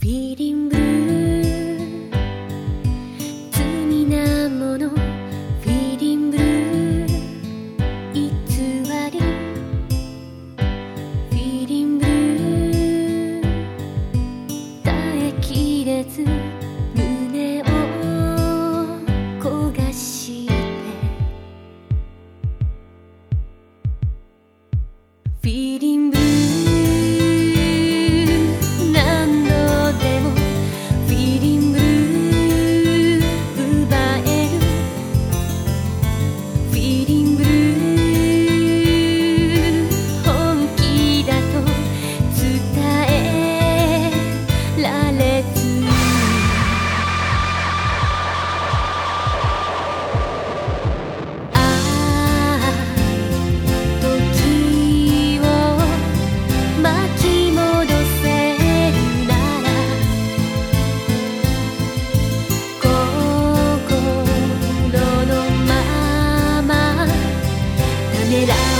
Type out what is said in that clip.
Feeding generar.